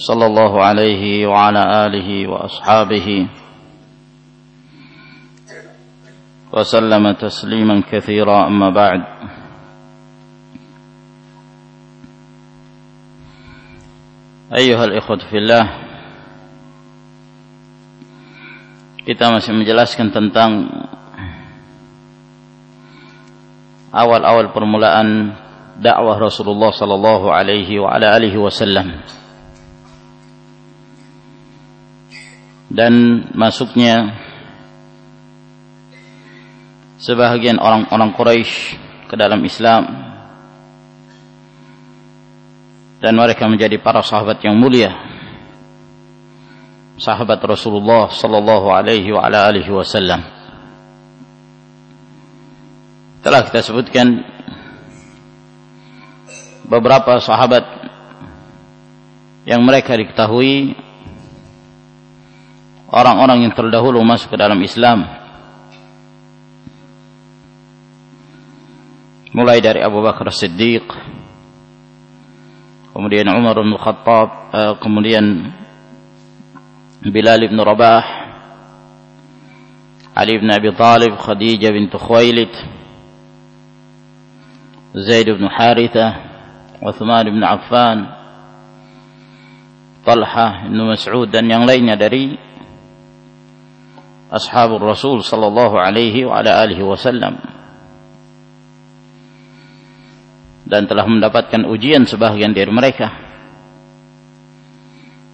صلى الله عليه وعلى اله واصحابه وسلم تسليما كثيرا اما بعد ايها الاخوه في الله kita masih menjelaskan tentang awal-awal permulaan dakwah Rasulullah sallallahu alaihi wa ala alihi wasallam dan masuknya sebahagian orang-orang Quraisy ke dalam Islam. Dan mereka menjadi para sahabat yang mulia. Sahabat Rasulullah sallallahu alaihi wa alihi wasallam. Telah kita sebutkan beberapa sahabat yang mereka diketahui orang-orang yang terdahulu masuk ke dalam Islam. Mulai dari Abu Bakar Siddiq kemudian Umar bin Khattab eh, kemudian Bilal bin Rabah Ali bin Abi Talib Khadijah bin Khuwailid Zaid bin Haritha Uthman bin Affan Talha bin Mas'ud dan yang lainnya dari أصحاب الرسول صلى الله عليه وعلى آله وسلم dan telah mendapatkan ujian sebahagian dari mereka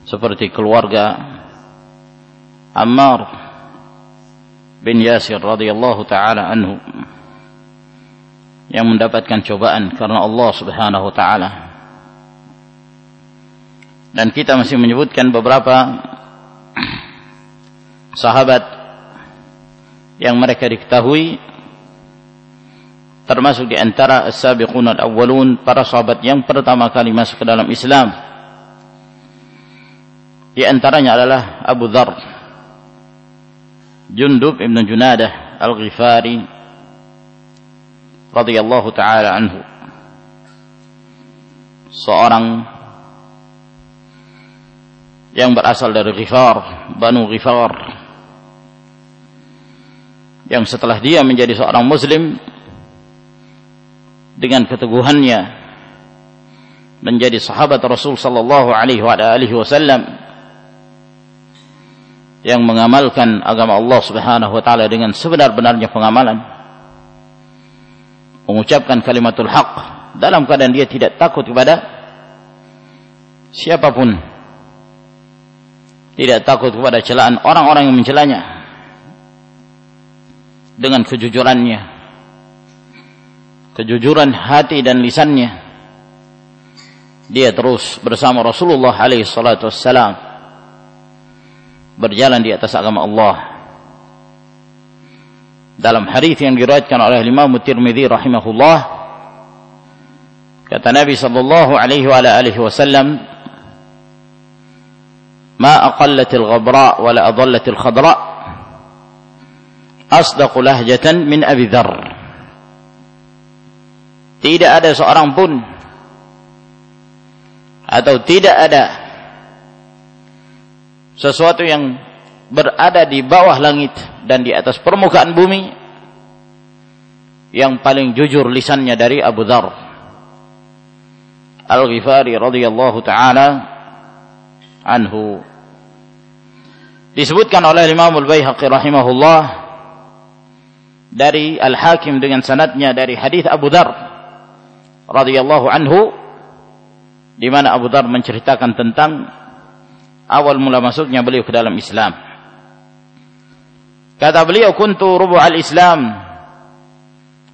seperti keluarga Ammar bin Yasir radhiyallahu taala anhu yang mendapatkan cobaan karena Allah Subhanahu wa taala dan kita masih menyebutkan beberapa sahabat yang mereka diketahui termasuk di antara as-sabiqun al-awwalun para sahabat yang pertama kali masuk ke dalam Islam. Di antaranya adalah Abu Dhar Jundub ibn Junadah al-Ghifari radhiyallahu taala anhu. Seorang yang berasal dari Ghifar Banu Ghifar yang setelah dia menjadi seorang muslim dengan keteguhannya menjadi sahabat Rasul sallallahu alaihi wasallam yang mengamalkan agama Allah Subhanahu wa taala dengan sebenar-benarnya pengamalan mengucapkan kalimatul haq dalam keadaan dia tidak takut kepada siapa pun tidak takut kepada celaan orang-orang yang mencelanya dengan kejujurannya. Kejujuran hati dan lisannya. Dia terus bersama Rasulullah alaihi salatu wassalam. Berjalan di atas agama Allah. Dalam hadis yang diriwayatkan oleh Imam Tirmizi rahimahullah kata Nabi sallallahu alaihi wa alihi wasallam ma aqallatil ghabra wa la khadra asdaqu min Abi. Tidak ada seorang pun atau tidak ada sesuatu yang berada di bawah langit dan di atas permukaan bumi yang paling jujur lisannya dari Abu Dzar Al-Ghifari radhiyallahu taala anhu disebutkan oleh Imam Al-Baihaqi rahimahullah dari Al-Hakim dengan sanadnya dari hadis Abu Dar radhiyallahu anhu di mana Abu Dar menceritakan tentang awal mula masuknya beliau ke dalam Islam. Kata beliau kuntu rubu al-Islam.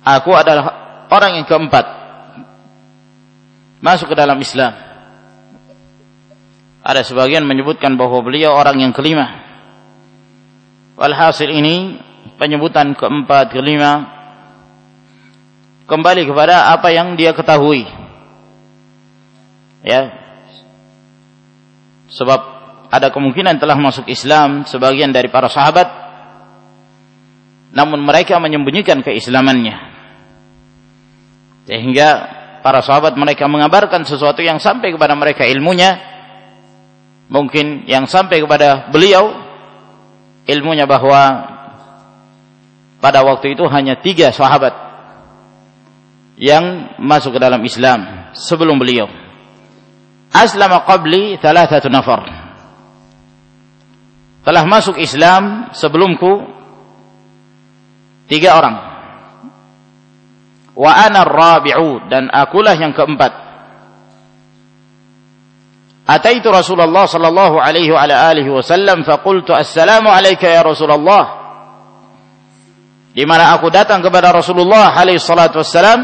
Aku adalah orang yang keempat masuk ke dalam Islam. Ada sebagian menyebutkan bahwa beliau orang yang kelima. Walhasil ini penyebutan keempat, kelima kembali kepada apa yang dia ketahui. Ya. Sebab ada kemungkinan telah masuk Islam sebagian dari para sahabat namun mereka menyembunyikan keislamannya. Sehingga para sahabat mereka mengabarkan sesuatu yang sampai kepada mereka ilmunya mungkin yang sampai kepada beliau ilmunya bahwa pada waktu itu hanya tiga sahabat yang masuk ke dalam Islam sebelum beliau. Aslama qabli thalathatu nafar. Telah masuk Islam sebelumku tiga orang. Wa ana rabi'u dan akulah yang keempat. Ataitu Rasulullah sallallahu alaihi wa alihi wasallam faqultu assalamu alayka ya Rasulullah di mana aku datang kepada Rasulullah alaihi salatu wassalam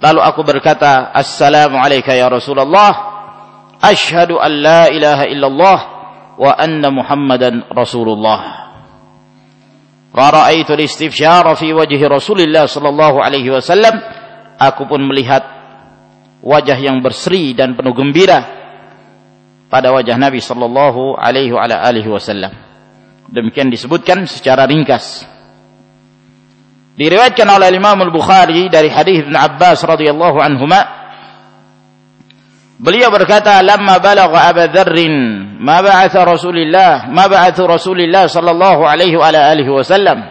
lalu aku berkata assalamu alayka ya Rasulullah asyhadu an la ilaha illallah wa anna muhammadan rasulullah Ra'aitu al-istifsyara fi wajhi Rasulillah sallallahu alaihi wasallam aku pun melihat wajah yang berseri dan penuh gembira pada wajah Nabi sallallahu alaihi wa alihi wasallam. Demikian disebutkan secara ringkas. Diriwayatkan oleh Imam Al-Bukhari dari hadis Ibn Abbas radhiyallahu anhuma Beliau berkata, "Lamma balagha Abu Dzar ma ba'atha Rasulillah, ma ba'athu Rasulillah sallallahu alaihi wa alihi wasallam."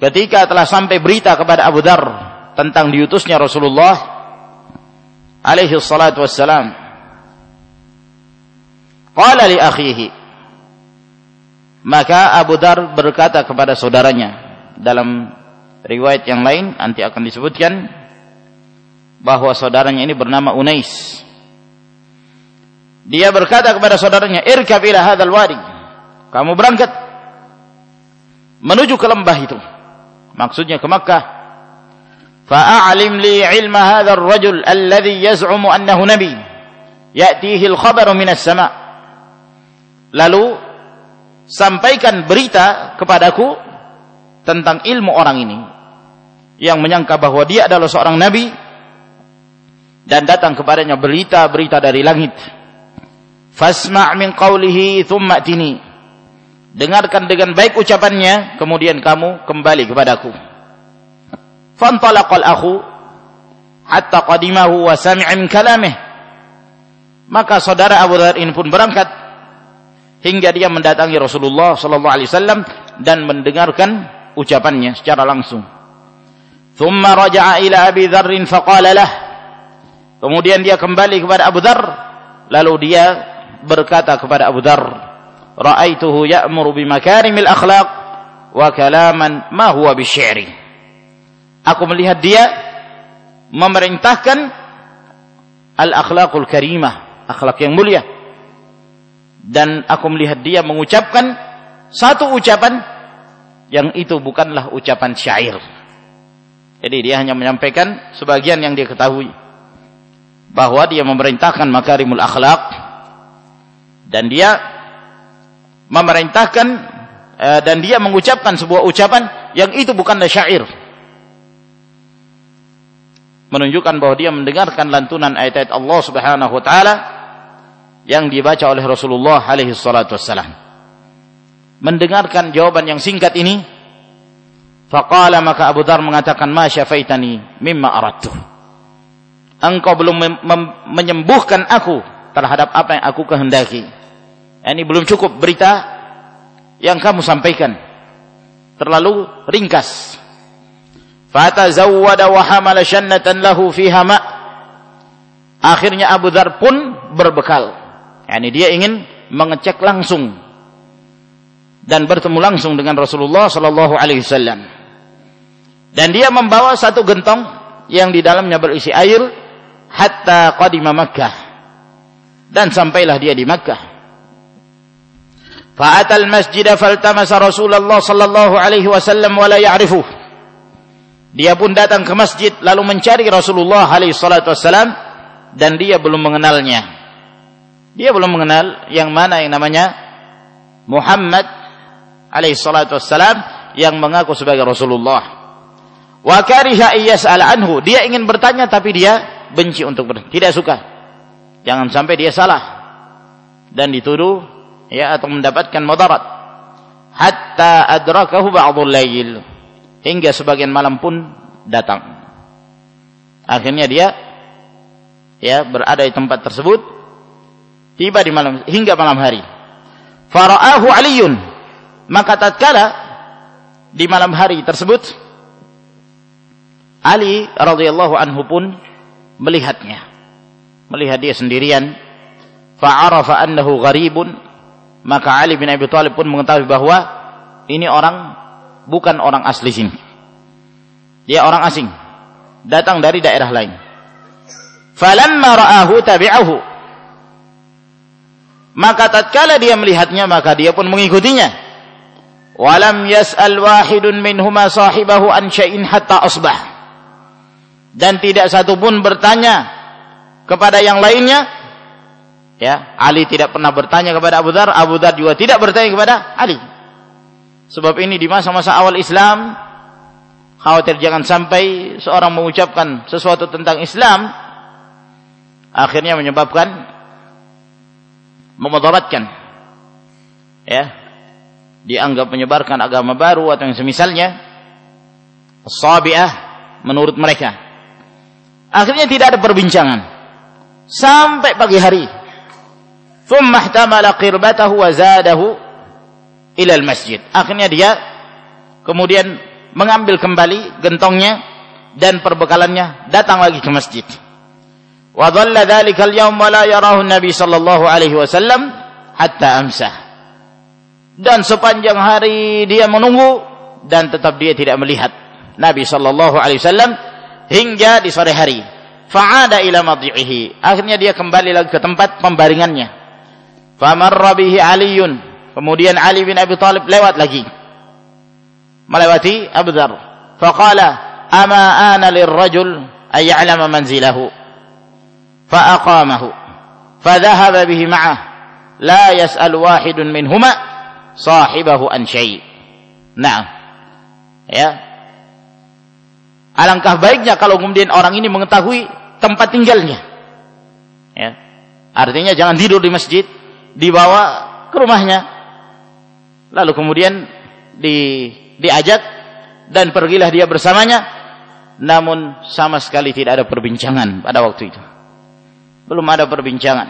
Ketika telah sampai berita kepada Abu Dzar tentang diutusnya Rasulullah alaihi salatu wassalam, Qala li akhihi. Maka Abu Dar berkata kepada saudaranya dalam riwayat yang lain nanti akan disebutkan bahwa saudaranya ini bernama Unais. Dia berkata kepada saudaranya, "Irkab ila hadzal wadi." Kamu berangkat menuju ke lembah itu. Maksudnya ke Makkah. Fa'alim li ilma hadzal rajul alladhi yaz'umu annahu nabi. Ya'tihi al-khabaru minas sama'. Lalu sampaikan berita kepadaku tentang ilmu orang ini yang menyangka bahwa dia adalah seorang nabi dan datang kepadanya berita-berita dari langit. Fasma' min qawlihi thumma tini. Dengarkan dengan baik ucapannya, kemudian kamu kembali kepadaku. Fantalaqal akhu hatta qadimahu wa sami'a min kalamih. Maka saudara Abu Dhar ini pun berangkat hingga dia mendatangi Rasulullah sallallahu alaihi wasallam dan mendengarkan ucapannya secara langsung. Thumma raja'a ila Abi Dzar faqala lah. Kemudian dia kembali kepada Abu Dzar lalu dia berkata kepada Abu Dzar, "Ra'aituhu ya'muru bimakarimil akhlaq wa kalaman ma huwa bisy'ri." Aku melihat dia memerintahkan al-akhlaqul karimah, akhlak yang mulia dan aku melihat dia mengucapkan satu ucapan yang itu bukanlah ucapan syair. Jadi dia hanya menyampaikan sebagian yang dia ketahui bahwa dia memerintahkan makarimul akhlak dan dia memerintahkan uh, dan dia mengucapkan sebuah ucapan yang itu bukanlah syair. Menunjukkan bahwa dia mendengarkan lantunan ayat-ayat Allah Subhanahu wa taala yang dibaca oleh Rasulullah alaihi salatu wassalam. Mendengarkan jawaban yang singkat ini, faqala maka Abu Dhar mengatakan, "Ma syafaitani mimma aradtu." Engkau belum menyembuhkan aku terhadap apa yang aku kehendaki. Ini belum cukup berita yang kamu sampaikan. Terlalu ringkas. Fatazawwada wa hamala shannatan lahu fiha ma. Akhirnya Abu Dhar pun berbekal Yani dia ingin mengecek langsung dan bertemu langsung dengan Rasulullah sallallahu alaihi wasallam. Dan dia membawa satu gentong yang di dalamnya berisi air hatta qadima Makkah. Dan sampailah dia di Makkah. Fa'atal masjid faltamasa Rasulullah sallallahu alaihi wasallam wa la. Dia pun datang ke masjid lalu mencari Rasulullah alaihi salatu wasallam dan dia belum mengenalnya. Dia belum mengenal yang mana yang namanya Muhammad alaihi salatu wassalam yang mengaku sebagai Rasulullah. Wa kariha yas'al anhu. Dia ingin bertanya tapi dia benci untuk bertanya. Tidak suka. Jangan sampai dia salah dan dituduh ya atau mendapatkan mudarat. Hatta adrakahu ba'dul lail. Hingga sebagian malam pun datang. Akhirnya dia ya berada di tempat tersebut tiba di malam hingga malam hari. Fara'ahu Aliun. Maka tatkala di malam hari tersebut Ali radhiyallahu anhu pun melihatnya. Melihat dia sendirian. Fa'arafa annahu gharibun. Maka Ali bin Abi Thalib pun mengetahui bahwa ini orang bukan orang asli sini. Dia orang asing. Datang dari daerah lain. Falamma ra'ahu tabi'ahu. Maka tatkala dia melihatnya maka dia pun mengikutinya. Walam yas'al wahidun minhuma sahibahu an syai'in hatta asbah. Dan tidak satu pun bertanya kepada yang lainnya. Ya, Ali tidak pernah bertanya kepada Abu Dhar, Abu Dhar juga tidak bertanya kepada Ali. Sebab ini di masa-masa awal Islam khawatir jangan sampai seorang mengucapkan sesuatu tentang Islam akhirnya menyebabkan memudaratkan ya dianggap menyebarkan agama baru atau yang semisalnya sabiah menurut mereka. Akhirnya tidak ada perbincangan. Sampai pagi hari thumma ihtamala qirbatahu wa ila masjid. Akhirnya dia kemudian mengambil kembali gentongnya dan perbekalannya datang lagi ke masjid. Wa dhalla dhalika al-yawm wa la yarahu Nabi sallallahu alaihi wasallam hatta amsah dan sepanjang hari dia menunggu dan tetap dia tidak melihat Nabi sallallahu alaihi wasallam hingga di sore hari. Fa'ada ila madji'ihi. Akhirnya dia kembali lagi ke tempat pembaringannya. Famarra bihi Aliun. Kemudian Ali bin Abi Thalib lewat lagi. Melewati Abu Dzar. Faqala ama ana lirrajul ay ya'lama manzilahu. Fa'aqamahu. Fadhahaba bihi ma'ah. La yas'al wahidun minhuma sahibahu an syai. Nah, ya. Alangkah baiknya kalau kemudian orang ini mengetahui tempat tinggalnya. Ya. Artinya jangan tidur di masjid, dibawa ke rumahnya. Lalu kemudian di diajak dan pergilah dia bersamanya namun sama sekali tidak ada perbincangan pada waktu itu. Belum ada perbincangan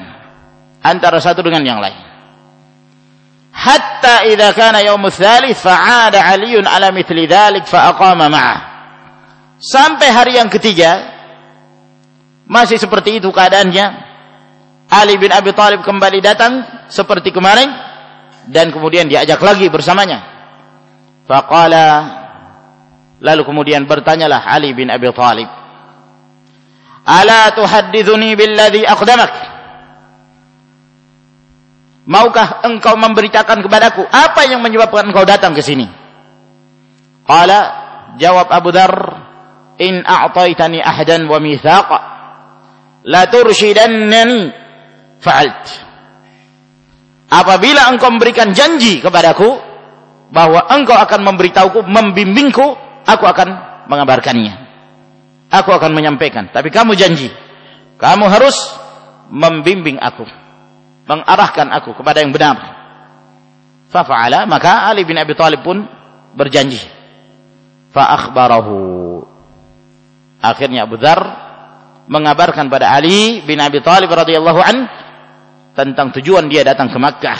antara satu dengan yang lain hatta idza kana yaum tsalits fa'ada Ali ala mithli dzalik fa aqama ma'ah. Sampai hari yang ketiga masih seperti itu keadaannya. Ali bin Abi Thalib kembali datang seperti kemarin dan kemudian diajak lagi bersamanya. Faqala lalu kemudian bertanyalah Ali bin Abi Thalib Ala tuhaddithuni billadhi aqdamak? Maukah engkau memberitakan kepadaku apa yang menyebabkan engkau datang ke sini? Qala jawab Abu Dar, "In a'taitani ahdan wa mithaqa la turshidannani fa'alt." Apabila engkau memberikan janji kepadaku bahwa engkau akan memberitahuku, membimbingku, aku akan mengabarkannya aku akan menyampaikan. Tapi kamu janji, kamu harus membimbing aku, mengarahkan aku kepada yang benar. Fafa'ala, maka Ali bin Abi Thalib pun berjanji. Fa'akhbarahu. Akhirnya Abu Dhar mengabarkan pada Ali bin Abi Thalib radhiyallahu an tentang tujuan dia datang ke Makkah.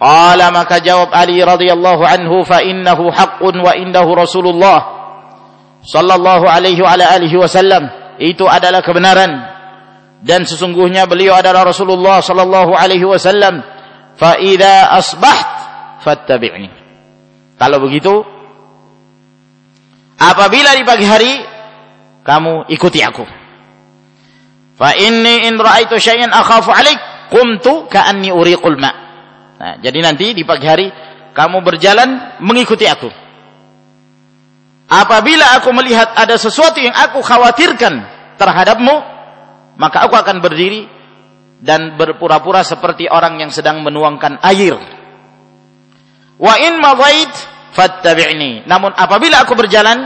Qala maka jawab Ali radhiyallahu anhu fa innahu haqqun wa indahu Rasulullah sallallahu alaihi wa alihi wasallam itu adalah kebenaran dan sesungguhnya beliau adalah Rasulullah sallallahu alaihi wasallam. Fa idza asbaht fattabi'ni. Kalau begitu apabila di pagi hari kamu ikuti aku. Fa inni in ra'aitu syai'an akhafu 'alaik qumtu ka'anni uriqul ma. Nah jadi nanti di pagi hari kamu berjalan mengikuti aku. Apabila aku melihat ada sesuatu yang aku khawatirkan terhadapmu, maka aku akan berdiri dan berpura-pura seperti orang yang sedang menuangkan air. Wa in madait fattabi'ni. Namun apabila aku berjalan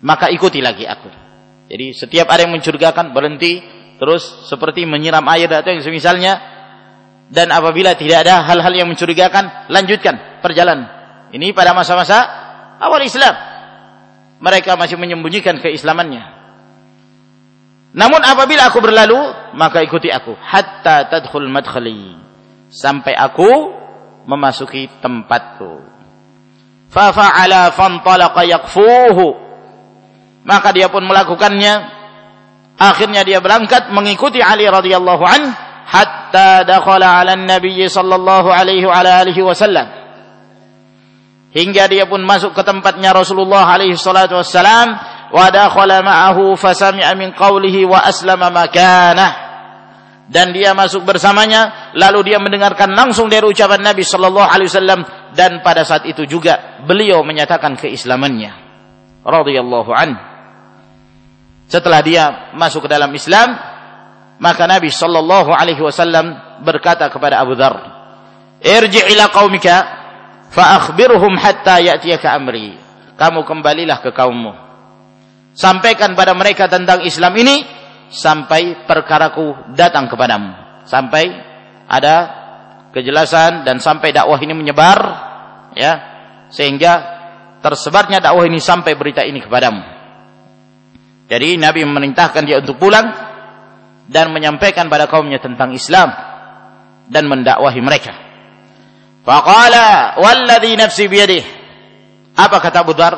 maka ikuti lagi aku. Jadi setiap ada yang mencurigakan berhenti terus seperti menyiram air atau yang semisalnya dan apabila tidak ada hal-hal yang mencurigakan lanjutkan perjalanan. Ini pada masa-masa awal Islam. Mereka masih menyembunyikan keislamannya. Namun apabila aku berlalu, maka ikuti aku hatta tadkhul madkhali sampai aku memasuki tempatku. Fa fa'ala fantalaqa yaqfuhu. Maka dia pun melakukannya. Akhirnya dia berangkat mengikuti Ali radhiyallahu an hatta dakhala 'ala an-nabiy sallallahu alaihi wa alihi wasallam. Hingga dia pun masuk ke tempatnya Rasulullah alaihi salatu wassalam ma'ahu fasami'a min qawlihi wa aslama makanah dan dia masuk bersamanya lalu dia mendengarkan langsung dari ucapan Nabi sallallahu alaihi wasallam dan pada saat itu juga beliau menyatakan keislamannya. Radhiyallahu an setelah dia masuk ke dalam Islam maka Nabi sallallahu alaihi wasallam berkata kepada Abu Dzar irji' ila qaumika fa akhbirhum hatta ya'tiyaka amri. Kamu kembalilah ke kaummu sampaikan pada mereka tentang Islam ini sampai perkaraku datang kepadamu. Sampai ada kejelasan dan sampai dakwah ini menyebar ya sehingga tersebarnya dakwah ini sampai berita ini kepadamu. Jadi Nabi memerintahkan dia untuk pulang dan menyampaikan pada kaumnya tentang Islam dan mendakwahi mereka. Faqala walladhi nafsi biyadih. Apa kata Abu Dhar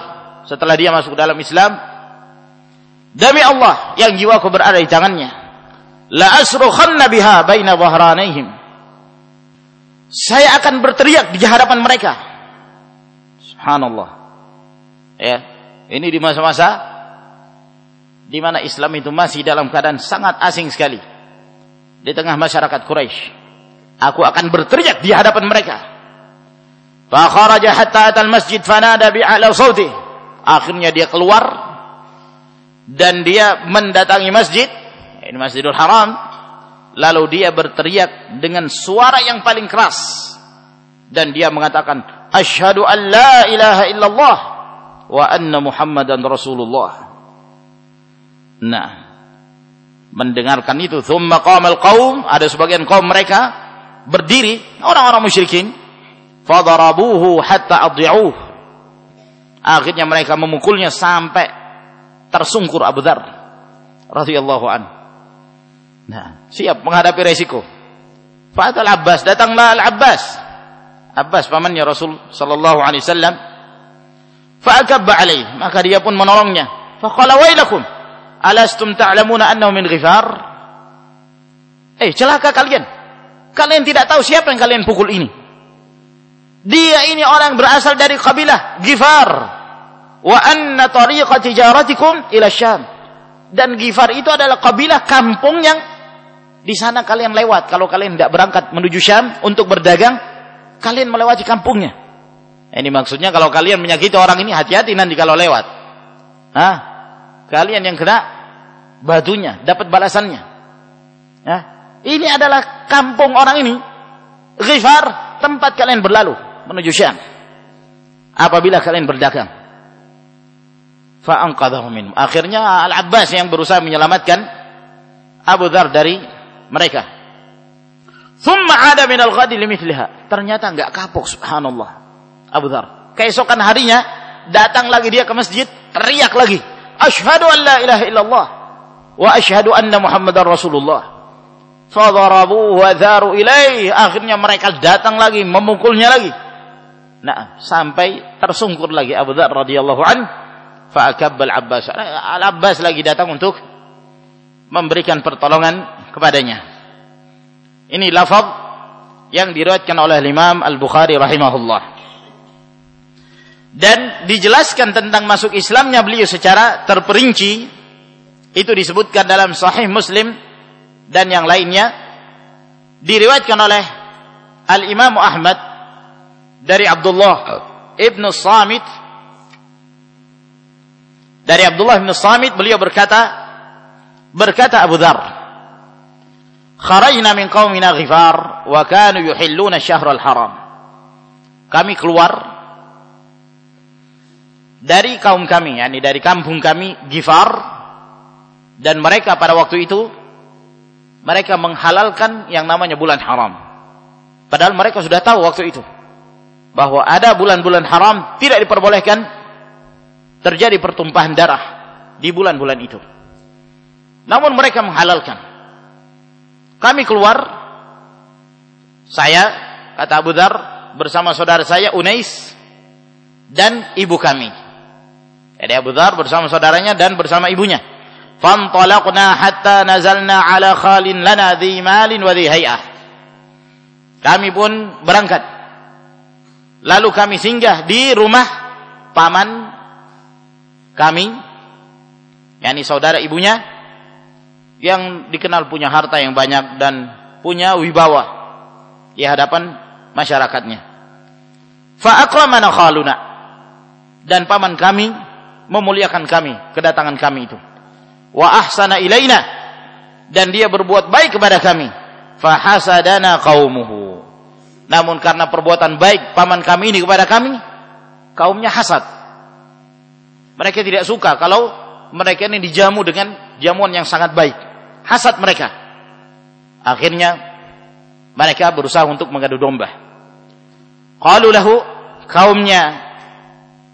setelah dia masuk dalam Islam Demi Allah yang jiwaku berada di tangannya. La asrukhanna biha baina dhahranaihim. Saya akan berteriak di hadapan mereka. Subhanallah. Ya, ini di masa-masa di mana Islam itu masih dalam keadaan sangat asing sekali di tengah masyarakat Quraisy. Aku akan berteriak di hadapan mereka. Fa kharaja hatta atal masjid fanada bi'ala sauti. Akhirnya dia keluar dan dia mendatangi masjid ini Masjidul Haram. Lalu dia berteriak dengan suara yang paling keras. Dan dia mengatakan asyhadu an la ilaha illallah wa anna muhammadan rasulullah. Nah mendengarkan itu thumma qamal qaum ada sebagian kaum mereka berdiri orang-orang musyrikin fadarabuhu hatta adhi'uh akhirnya mereka memukulnya sampai tersungkur Abu Dhar radhiyallahu an. Nah, siap menghadapi resiko. Fa'atal Abbas, datanglah Al-Abbas. Abbas pamannya Rasul sallallahu alaihi wasallam. Fa'akabba alaih, maka dia pun menolongnya. Faqala wailakum, alastum ta'lamuna annahu min Ghifar? Eh, celaka kalian. Kalian tidak tahu siapa yang kalian pukul ini. Dia ini orang berasal dari kabilah Ghifar wa anna tariqa tijaratikum ila Syam. Dan Gifar itu adalah kabilah kampung yang di sana kalian lewat. Kalau kalian tidak berangkat menuju Syam untuk berdagang, kalian melewati kampungnya. Ini maksudnya kalau kalian menyakiti orang ini hati-hati nanti kalau lewat. Hah? Kalian yang kena batunya, dapat balasannya. Hah? Ini adalah kampung orang ini. Ghifar, tempat kalian berlalu menuju Syam. Apabila kalian berdagang fa'anqadhahu minhum. Akhirnya Al-Abbas yang berusaha menyelamatkan Abu Dhar dari mereka. Thumma ada min al-ghadi limithliha. Ternyata enggak kapok subhanallah. Abu Dhar. Keesokan harinya datang lagi dia ke masjid, teriak lagi, "Asyhadu an la ilaha illallah wa asyhadu anna Muhammadar Rasulullah." Fadharabuhu wa dharu ilaih. Akhirnya mereka datang lagi, memukulnya lagi. Nah, sampai tersungkur lagi Abu Dhar radhiyallahu anhu Fa'akabbal Abbas. Al-Abbas lagi datang untuk memberikan pertolongan kepadanya. Ini lafaz yang diriwayatkan oleh Imam Al-Bukhari rahimahullah. Dan dijelaskan tentang masuk Islamnya beliau secara terperinci itu disebutkan dalam Sahih Muslim dan yang lainnya diriwayatkan oleh Al-Imam Ahmad dari Abdullah Ibn Samit dari Abdullah bin Samit beliau berkata berkata Abu Dhar kharajna min ghifar wa kanu yuhilluna haram. Kami keluar dari kaum kami yakni dari kampung kami Gifar dan mereka pada waktu itu mereka menghalalkan yang namanya bulan haram. Padahal mereka sudah tahu waktu itu bahwa ada bulan-bulan haram tidak diperbolehkan terjadi pertumpahan darah di bulan-bulan itu namun mereka menghalalkan kami keluar saya kata Abu Dhar bersama saudara saya Unais dan ibu kami jadi Abu Dhar bersama saudaranya dan bersama ibunya. Hatta nazalna ala khalin lana malin wa hay'ah. Kami pun berangkat. Lalu kami singgah di rumah paman kami, yakni saudara ibunya yang dikenal punya harta yang banyak dan punya wibawa di hadapan masyarakatnya. Fa akramana khaluna dan paman kami memuliakan kami, kedatangan kami itu. Wa ahsana ilaina dan dia berbuat baik kepada kami. Fahasadana qaumuhu. Namun karena perbuatan baik paman kami ini kepada kami, kaumnya hasad. Mereka tidak suka kalau mereka ini dijamu dengan jamuan yang sangat baik. Hasad mereka. Akhirnya mereka berusaha untuk mengadu domba. Qalu lahu kaumnya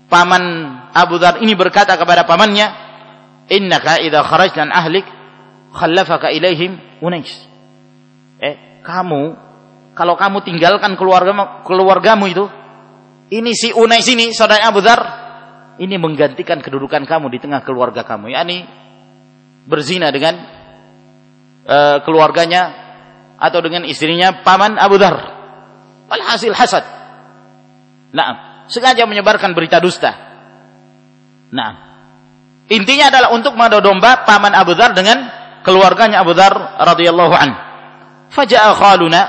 paman Abu Dhar ini berkata kepada pamannya, "Innaka idza kharajta ahlik khallafaka ilaihim unais." Eh, kamu kalau kamu tinggalkan keluarga keluargamu itu, ini si Unais ini saudara Abu Dhar ini menggantikan kedudukan kamu di tengah keluarga kamu, yakni berzina dengan uh, keluarganya atau dengan istrinya paman Abu Dhar. Walhasil hasad. Nah, sengaja menyebarkan berita dusta. Nah, intinya adalah untuk mengadu domba paman Abu Dhar dengan keluarganya Abu Dhar radhiyallahu an. Faja'a khaluna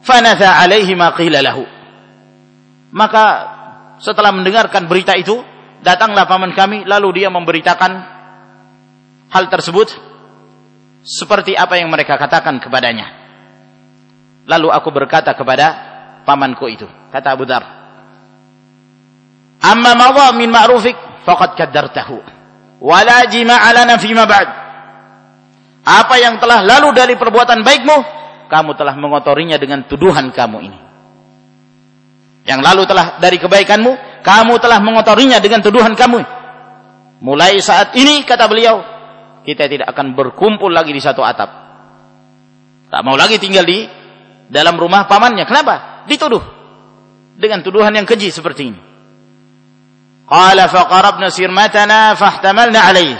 fanatha alaihi ma qila lahu. Maka setelah mendengarkan berita itu, datanglah paman kami lalu dia memberitakan hal tersebut seperti apa yang mereka katakan kepadanya. Lalu aku berkata kepada pamanku itu, kata Abu Dhar, amma madha min ma'rufik faqad kaddartahu wala jima'a lana fima ba'd apa yang telah lalu dari perbuatan baikmu kamu telah mengotorinya dengan tuduhan kamu ini yang lalu telah dari kebaikanmu kamu telah mengotorinya dengan tuduhan kamu. Mulai saat ini kata beliau kita tidak akan berkumpul lagi di satu atap. Tak mau lagi tinggal di dalam rumah pamannya. Kenapa? Dituduh dengan tuduhan yang keji seperti ini. Qala faqarabna sirmatana fahtamalna alaih.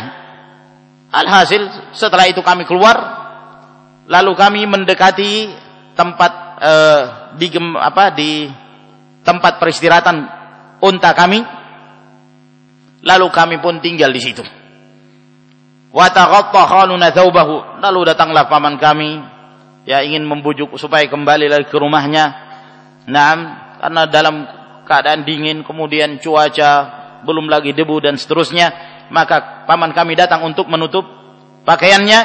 Alhasil setelah itu kami keluar lalu kami mendekati tempat uh, di apa di tempat peristirahatan unta kami lalu kami pun tinggal di situ. Wa taghatta thawbahu. Lalu datanglah paman kami ya ingin membujuk supaya kembali lagi ke rumahnya. Naam, karena dalam keadaan dingin kemudian cuaca belum lagi debu dan seterusnya maka paman kami datang untuk menutup pakaiannya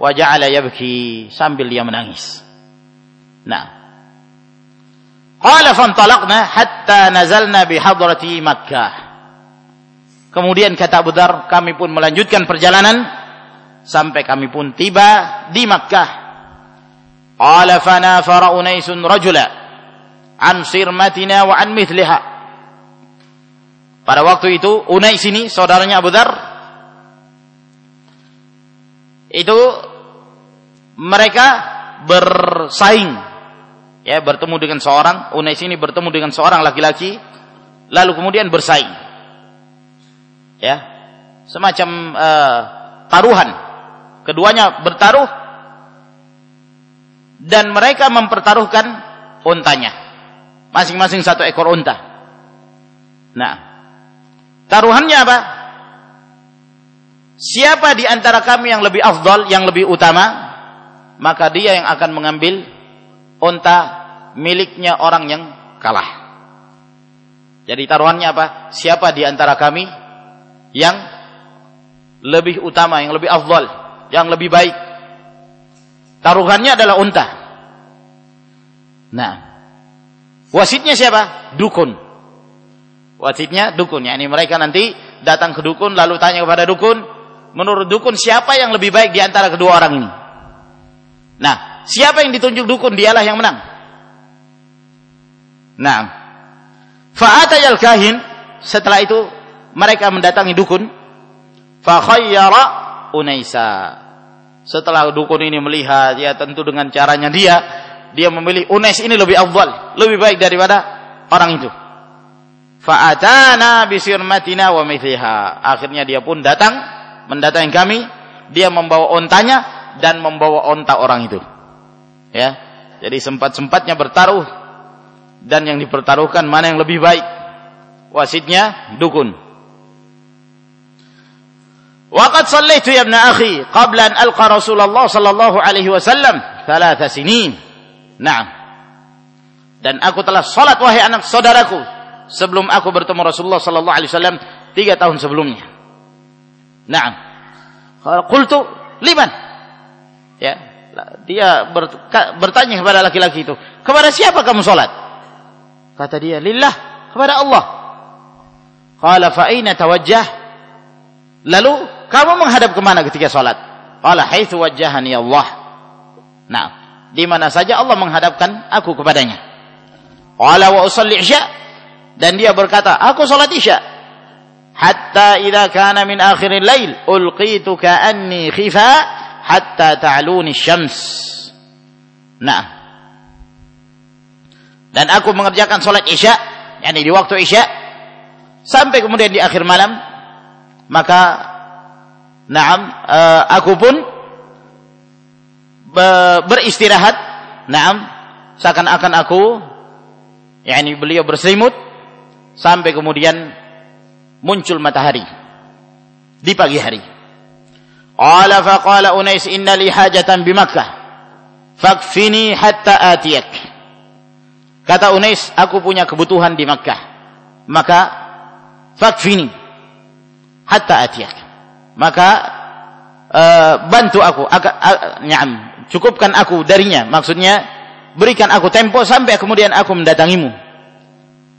wa ja'ala yabki sambil dia menangis nah qala fantalaqna hatta nazalna bi hadrati makkah. Kemudian kata Abu Dhar kami pun melanjutkan perjalanan sampai kami pun tiba di Makkah. Qala fanafara unaisun rajula an sirmatina wa an mithliha. Pada waktu itu Unais ini saudaranya Abu Dhar itu mereka bersaing ya bertemu dengan seorang Unais ini bertemu dengan seorang laki-laki lalu kemudian bersaing. Ya semacam uh, taruhan. Keduanya bertaruh dan mereka mempertaruhkan untanya masing-masing satu ekor unta. Nah Taruhannya apa? Siapa di antara kami yang lebih afdal, yang lebih utama, maka dia yang akan mengambil unta miliknya orang yang kalah. Jadi taruhannya apa? Siapa di antara kami yang lebih utama, yang lebih afdal, yang lebih baik. Taruhannya adalah unta. Nah, wasitnya siapa? Dukun. Wasitnya dukun. Ya, ini mereka nanti datang ke dukun lalu tanya kepada dukun, menurut dukun siapa yang lebih baik di antara kedua orang ini? Nah, siapa yang ditunjuk dukun dialah yang menang. Nah, fa'atayal kahin setelah itu mereka mendatangi dukun fa khayyara Unaisa. Setelah dukun ini melihat ya tentu dengan caranya dia dia memilih Unais ini lebih afdal, lebih baik daripada orang itu. Fa'atana bisirmatina wa mithliha. Akhirnya dia pun datang mendatangi kami, dia membawa ontanya dan membawa onta orang itu. Ya. Jadi sempat-sempatnya bertaruh dan yang dipertaruhkan mana yang lebih baik. Wasitnya dukun. Waqad sallaitu ya ibn akhi qabla an alqa Rasulullah sallallahu alaihi wasallam thalatha sinin. Naam. Dan aku telah salat wahai anak saudaraku sebelum aku bertemu Rasulullah sallallahu alaihi wasallam tiga tahun sebelumnya. Naam. Qultu liman? Ya, dia bertanya kepada laki-laki itu, "Kepada siapa kamu salat?" Kata dia, "Lillah, kepada Allah." Qala fa aina tawajjah? Lalu kamu menghadap ke mana ketika salat? Qala haitsu wajjahani Allah. Nah, di mana saja Allah menghadapkan aku kepadanya. Qala wa usalli isya dan dia berkata, aku salat Isya. Hatta idza kana min akhiril lail ulqitu ka'anni khifa hatta ta'luni syams. Nah. Dan aku mengerjakan salat Isya, yakni di waktu Isya sampai kemudian di akhir malam maka naam uh, aku pun beristirahat naam seakan-akan aku yakni beliau berselimut sampai kemudian muncul matahari di pagi hari. Qala Unais inna li hajatan bi Makkah fakfini hatta atiyak. Kata Unais, aku punya kebutuhan di Makkah. Maka fakfini hatta atiyak. Maka uh, bantu aku, uh, nyam, cukupkan aku darinya. Maksudnya berikan aku tempo sampai kemudian aku mendatangimu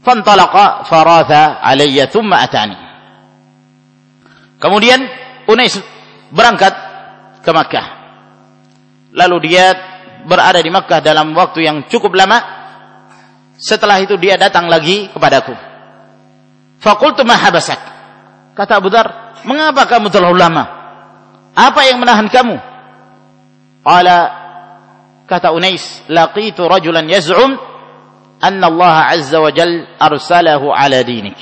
Fantalaqa faratha alayya thumma atani. Kemudian Unais berangkat ke Makkah. Lalu dia berada di Makkah dalam waktu yang cukup lama. Setelah itu dia datang lagi kepadaku. Fakultu ma habasak. Kata Abu Dhar, mengapa kamu terlalu lama? Apa yang menahan kamu? Qala kata Unais, laqitu rajulan yaz'um anna Allah azza wa jal arsalahu ala dinik.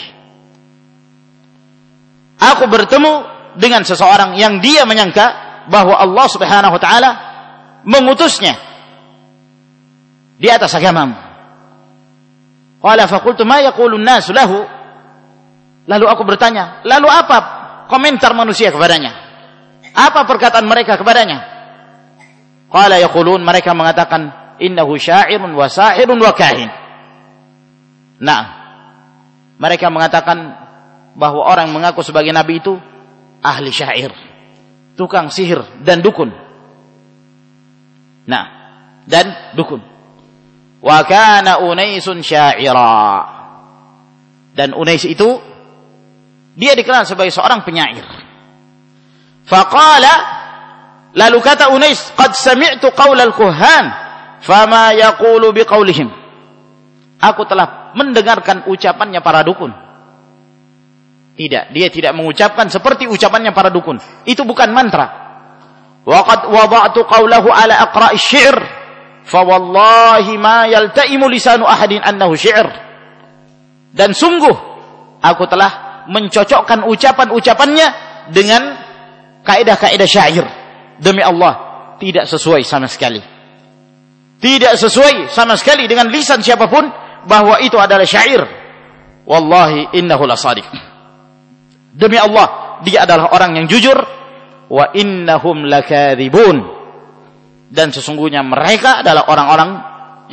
Aku bertemu dengan seseorang yang dia menyangka bahwa Allah Subhanahu wa taala mengutusnya di atas agamamu. Qala faqultu ma yaqulu an-nas lahu? Lalu aku bertanya, lalu apa komentar manusia kepadanya? Apa perkataan mereka kepadanya? Qala yaqulun mereka mengatakan innahu sya'irun wa sahirun wa kahin. Nah, mereka mengatakan bahwa orang mengaku sebagai nabi itu ahli syair, tukang sihir dan dukun. Nah, dan dukun. Wa kana Unaisun syaira. Dan Unais itu dia dikenal sebagai seorang penyair. Faqala lalu kata Unais, "Qad sami'tu qaula al-kuhan, fama yaqulu biqaulihim." Aku telah mendengarkan ucapannya para dukun. Tidak, dia tidak mengucapkan seperti ucapannya para dukun. Itu bukan mantra. Waqad wada'tu qawlahu ala aqra'i syi'r. Fawallahi ma yaltaimu lisanu ahadin annahu syi'r. Dan sungguh, aku telah mencocokkan ucapan-ucapannya dengan kaidah-kaidah syair. Demi Allah, tidak sesuai sama sekali. Tidak sesuai sama sekali dengan lisan siapa pun bahwa itu adalah syair. Wallahi innahu lasadiq. Demi Allah, dia adalah orang yang jujur wa innahum lakadzibun. Dan sesungguhnya mereka adalah orang-orang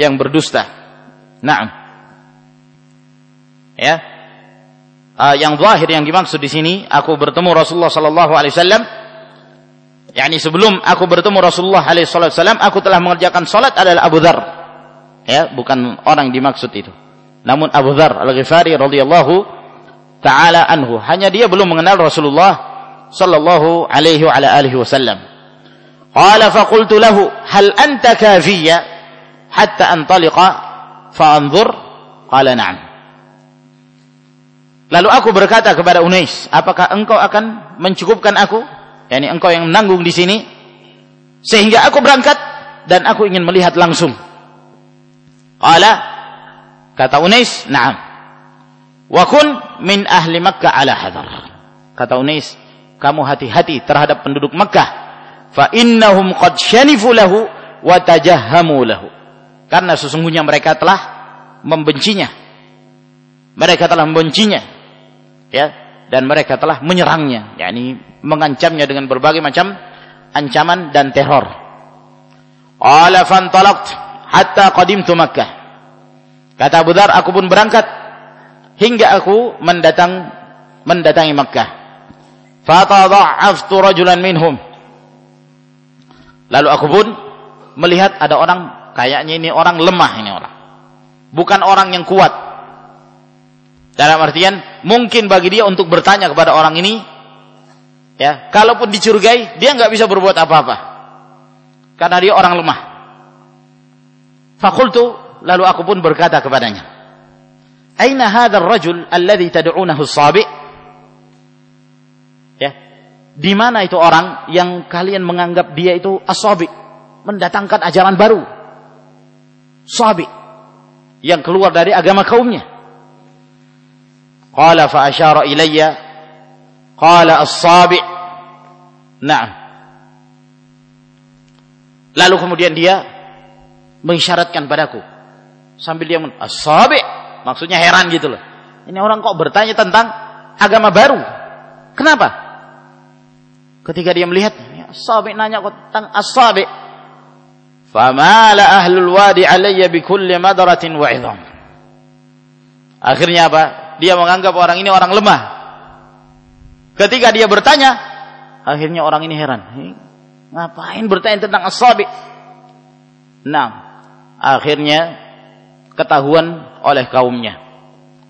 yang berdusta. Naam. Ya. Uh, yang zahir yang dimaksud di sini, aku bertemu Rasulullah sallallahu alaihi wasallam yakni sebelum aku bertemu Rasulullah alaihi wasallam aku telah mengerjakan salat adalah Abu Dzar ya bukan orang dimaksud itu namun Abu Dzar Al-Ghifari radhiyallahu taala anhu hanya dia belum mengenal Rasulullah sallallahu alaihi wasallam qala fa qultu lahu hal anta kafiyya hatta antaliqa fa anzur qala na'am Lalu aku berkata kepada Unais, apakah engkau akan mencukupkan aku? Yakni engkau yang menanggung di sini. Sehingga aku berangkat dan aku ingin melihat langsung. Qala kata Unais na'am. Wa kun min ahli Makkah ala hadar. Kata Unais kamu hati-hati terhadap penduduk Makkah fa innahum qad shanifu lahu wa tajahhamu lahu. Karena sesungguhnya mereka telah membencinya. Mereka telah membencinya. Ya dan mereka telah menyerangnya. Yakni mengancamnya dengan berbagai macam ancaman dan teror. Qala fantalaqt hatta qadimtu makkah. Kata Abu Dhar aku pun berangkat hingga aku mendatang mendatangi Makkah. Fatadha'aftu rajulan minhum lalu aku pun melihat ada orang kayaknya ini orang lemah ini orang bukan orang yang kuat dalam artian mungkin bagi dia untuk bertanya kepada orang ini ya, kalaupun dicurigai dia nggak bisa berbuat apa-apa. Karena dia orang lemah. Fakultu lalu aku pun berkata kepadanya, "Aina hadzal rajul alladhi tad'unahu as-sabi?" Di mana itu orang yang kalian menganggap dia itu asobi, mendatangkan ajaran baru, sobi, yang keluar dari agama kaumnya. Qala fa asyara ilayya qala as-sabi. Naam. Lalu kemudian dia mengisyaratkan padaku sambil dia men maksudnya heran gitu loh. Ini orang kok bertanya tentang agama baru. Kenapa? Ketika dia melihat as-sabi nanya kok tentang as-sabi famala ahlul wadi alayya bikulli madratin wa idham akhirnya apa dia menganggap orang ini orang lemah. Ketika dia bertanya, akhirnya orang ini heran. Ngapain bertanya tentang as-sabi? Nah, akhirnya ketahuan oleh kaumnya.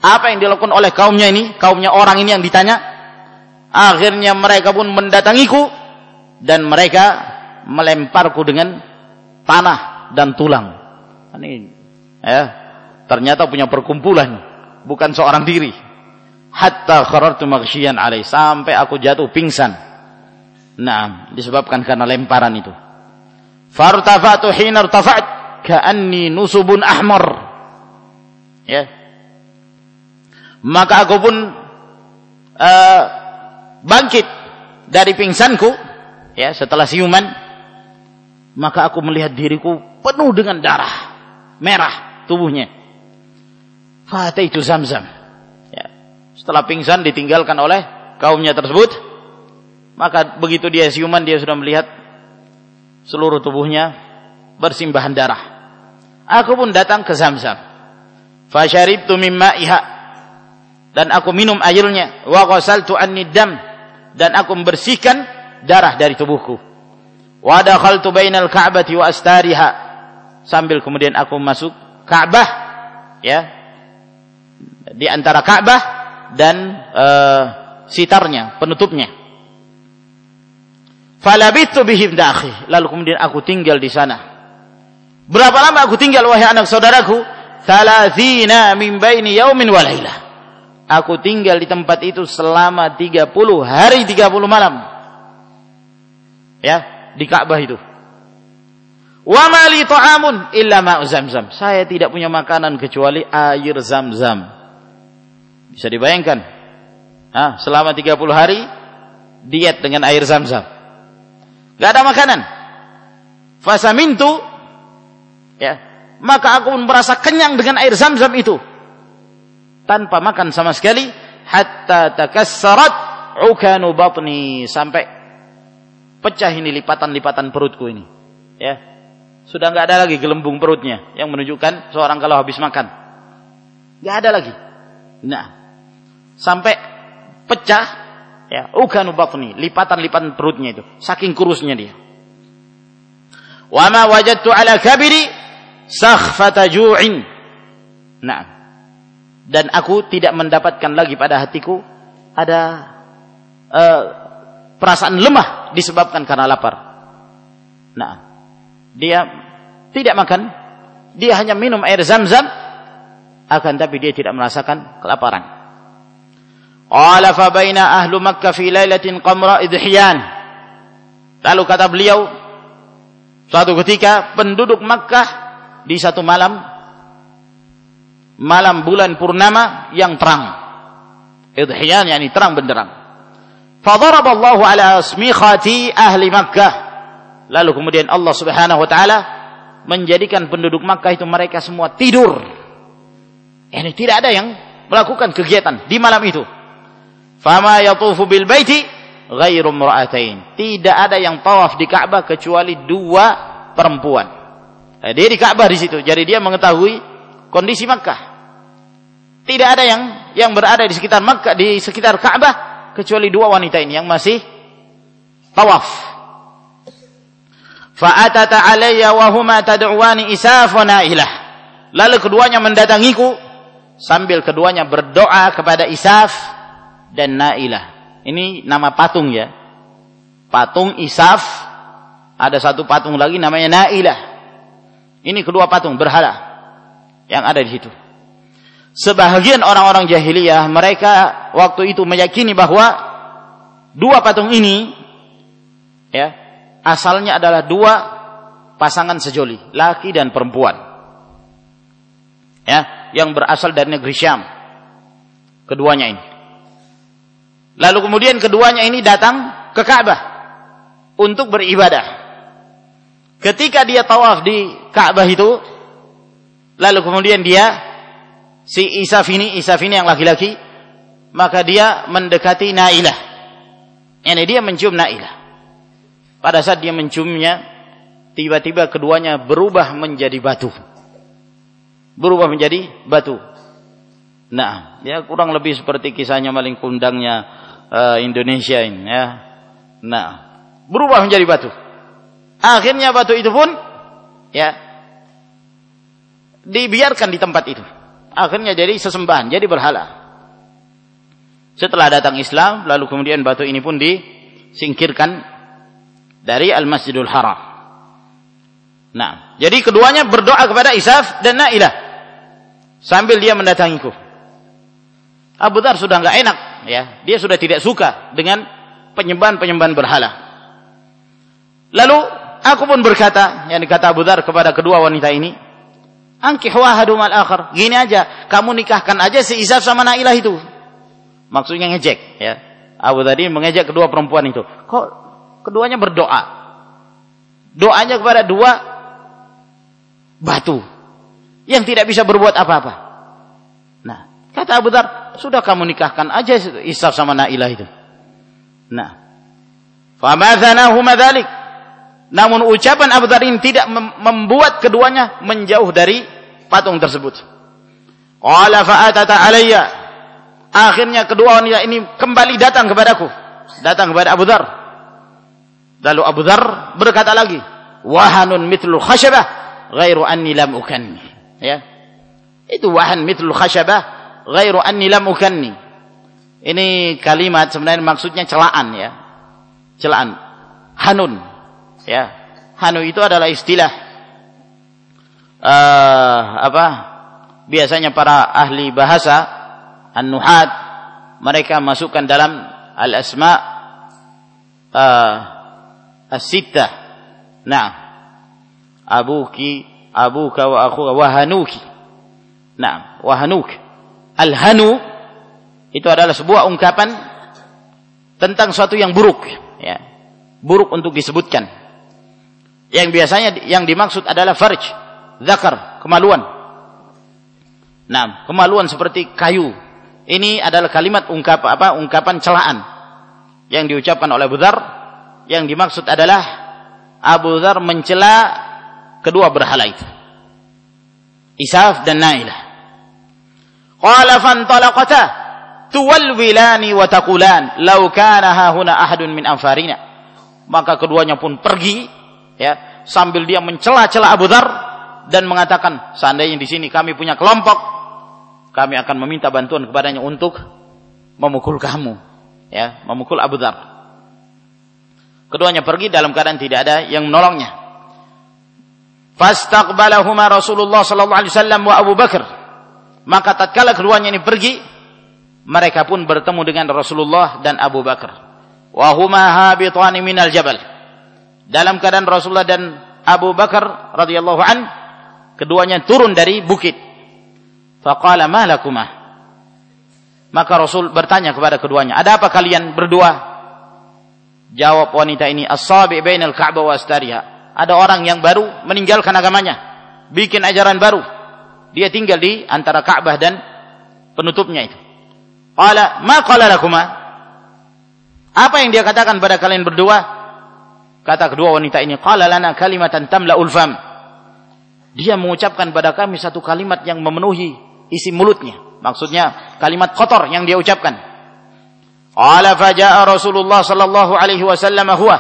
Apa yang dilakukan oleh kaumnya ini? Kaumnya orang ini yang ditanya. Akhirnya mereka pun mendatangiku dan mereka melemparku dengan tanah dan tulang. Ini ya, ternyata punya perkumpulan bukan seorang diri. Hatta kharartu maghsyian alai sampai aku jatuh pingsan. Nah disebabkan karena lemparan itu. Fartafatu hina irtafa'at ka'anni nusubun ahmar. Ya. Maka aku pun uh, bangkit dari pingsanku ya setelah siuman maka aku melihat diriku penuh dengan darah merah tubuhnya itu Zamzam. Ya. Setelah pingsan ditinggalkan oleh kaumnya tersebut, maka begitu dia siuman dia sudah melihat seluruh tubuhnya bersimbahan darah. Aku pun datang ke Zamzam. Fasharibtu mimma iha dan aku minum airnya wa ghasaltu anni dam dan aku membersihkan darah dari tubuhku. Wa dakhaltu bainal ka'bati wa astariha sambil kemudian aku masuk Ka'bah ya di antara Ka'bah dan uh, sitarnya, penutupnya. Falabitu bihim dakhi. Lalu kemudian aku tinggal di sana. Berapa lama aku tinggal wahai anak saudaraku? Thalathina min baini yaumin wa laylah. Aku tinggal di tempat itu selama 30 hari 30 malam. Ya, di Ka'bah itu. Wa mali ta'amun illa ma'u zamzam. Saya tidak punya makanan kecuali air zam-zam. Bisa dibayangkan. Ah, selama 30 hari diet dengan air zam-zam. Gak ada makanan. Fasamintu ya, maka aku pun merasa kenyang dengan air zam-zam itu. Tanpa makan sama sekali hatta takassarat ukanu batni sampai pecah ini lipatan-lipatan perutku ini. Ya. Sudah nggak ada lagi gelembung perutnya yang menunjukkan seorang kalau habis makan. Nggak ada lagi. Nah, sampai pecah Ya, ukanu batni, lipatan-lipatan perutnya itu, saking kurusnya dia. Wa ma ala kabiri sakhfata ju'in. Nah, dan aku tidak mendapatkan lagi pada hatiku ada uh, perasaan lemah disebabkan karena lapar. Nah, dia tidak makan, dia hanya minum air zam-zam, akan tapi dia tidak merasakan kelaparan. Qala fa baina ahlu Makkah fi lailatin qamra idhiyan. Lalu kata beliau, suatu ketika penduduk Makkah di satu malam malam bulan purnama yang terang. Idhiyan yakni terang benderang. Fadaraballahu ala asmikhati ahli Makkah. Lalu kemudian Allah Subhanahu wa taala menjadikan penduduk Makkah itu mereka semua tidur. Ini tidak ada yang melakukan kegiatan di malam itu. Fama yatufu bil baiti ghairu imra'atain. Tidak ada yang tawaf di Ka'bah kecuali dua perempuan. Nah, dia di Ka'bah di situ. Jadi dia mengetahui kondisi Makkah. Tidak ada yang yang berada di sekitar Makkah di sekitar Ka'bah kecuali dua wanita ini yang masih tawaf. Fa'atata alayya wa huma tad'uani isaf wa nailah. Lalu keduanya mendatangiku sambil keduanya berdoa kepada Isaf dan Nailah. Ini nama patung ya. Patung Isaf ada satu patung lagi namanya Nailah. Ini kedua patung berhala yang ada di situ. Sebahagian orang-orang jahiliyah mereka waktu itu meyakini bahwa dua patung ini ya asalnya adalah dua pasangan sejoli laki dan perempuan. Ya yang berasal dari negeri Syam keduanya ini. Lalu kemudian keduanya ini datang ke Ka'bah untuk beribadah. Ketika dia tawaf di Ka'bah itu lalu kemudian dia si Isaf ini, Isaf ini yang laki-laki, maka dia mendekati Nailah. Ini dia mencium Nailah. Pada saat dia menciumnya, tiba-tiba keduanya berubah menjadi batu. Berubah menjadi batu. Nah, ya kurang lebih seperti kisahnya maling kundangnya uh, Indonesia ini ya. Nah, berubah menjadi batu. Akhirnya batu itu pun ya dibiarkan di tempat itu akhirnya jadi sesembahan, jadi berhala. Setelah datang Islam, lalu kemudian batu ini pun disingkirkan dari Al-Masjidul Haram. Nah, jadi keduanya berdoa kepada Isaf dan Nailah sambil dia mendatangiku. Abu Dhar sudah enggak enak, ya. Dia sudah tidak suka dengan penyembahan-penyembahan berhala. Lalu aku pun berkata, yang dikata Abu Dhar kepada kedua wanita ini, Angkih wahadum al akhar. Gini aja, kamu nikahkan aja si Isaf sama Nailah itu. Maksudnya ngejek, ya. Abu tadi mengejek kedua perempuan itu. Kok keduanya berdoa? Doanya kepada dua batu yang tidak bisa berbuat apa-apa. Nah, kata Abu Dhar, sudah kamu nikahkan aja Isaf sama Nailah itu. Nah, famadzanahuma dzalik namun ucapan Abu Dhar ini tidak membuat keduanya menjauh dari patung tersebut. Qala fa'atata alayya. Akhirnya kedua wanita ini kembali datang kepadaku. Datang kepada Abu Dhar. Lalu Abu Dhar berkata lagi, "Wahanun mithlul khashabah, ghairu anni lam ukanni." Ya. Itu wahan mithlul khashabah, ghairu anni lam ukanni. Ini kalimat sebenarnya maksudnya celaan ya. Celaan. Hanun ya hanu itu adalah istilah uh, apa? Biasanya para ahli bahasa an-nuhat mereka masukkan dalam al-asma uh, as-sittah. Nah. Abuki abuka wa akhuka wa hanuki nah wa hanuk al-hanu itu adalah sebuah ungkapan tentang sesuatu yang buruk ya. Buruk untuk disebutkan. Yang biasanya yang dimaksud adalah farj, zakar, kemaluan. Nah, kemaluan seperti kayu. Ini adalah kalimat ungkap apa? Ungkapan celaan yang diucapkan oleh Abu Dhar yang dimaksud adalah Abu Dhar mencela kedua berhala itu. Isaf dan Nailah. Qala fantalaqata tuwalwilani wa taqulan law kana hahuna ahadun min anfarina maka keduanya pun pergi ya sambil dia mencela-cela Abu Dhar dan mengatakan seandainya di sini kami punya kelompok kami akan meminta bantuan kepadanya untuk memukul kamu. Ya memukul Abu Dhar. Keduanya pergi dalam keadaan tidak ada yang menolongnya. Fastaqbalahuma Rasulullah sallallahu alaihi wasallam wa Abu Bakar. Maka tatkala keduanya ini pergi mereka pun bertemu dengan Rasulullah dan Abu Bakar. Wa huma habitani minal jabal. Dalam keadaan Rasulullah dan Abu Bakar radhiyallahu an keduanya turun dari bukit. Faqala ma lakuma maka Rasul bertanya kepada keduanya ada apa kalian berdua? Jawab wanita ini as-sabi bainal ka'bah wa ada orang yang baru meninggalkan agamanya bikin ajaran baru. Dia tinggal di antara Ka'bah dan penutupnya itu. Qala ma qala lakuma apa yang dia katakan pada kalian berdua? Kata kedua wanita ini, qala lana kalimatan tamla'ul fam. Dia mengucapkan pada kami satu kalimat yang memenuhi isi mulutnya. Maksudnya kalimat kotor yang dia ucapkan. Qala faja'a Rasulullah sallallahu alaihi wasallam huwa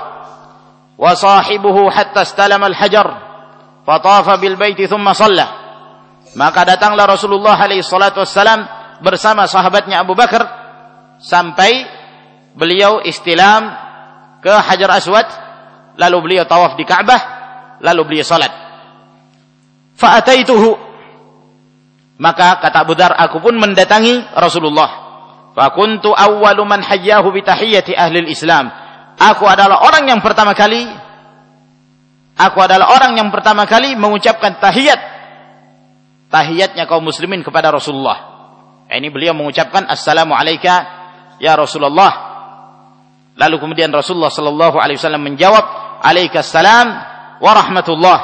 wa sahibuhu hatta istalama al-hajar fatafa bil baiti thumma shalla. Maka datanglah Rasulullah alaihi salatu wassalam bersama sahabatnya Abu Bakar sampai beliau istilam ke Hajar Aswad, lalu beliau tawaf di Ka'bah, lalu beliau salat. Fa'ataituhu. Maka kata Abu Dar, aku pun mendatangi Rasulullah. Fa kuntu awwalu man hayyahu bi tahiyyati ahli Islam. Aku adalah orang yang pertama kali aku adalah orang yang pertama kali mengucapkan tahiyat tahiyatnya kaum muslimin kepada Rasulullah. Ini beliau mengucapkan assalamu alayka ya Rasulullah Lalu kemudian Rasulullah sallallahu alaihi wasallam menjawab, "Alaikassalam wa rahmatullah.